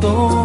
todo.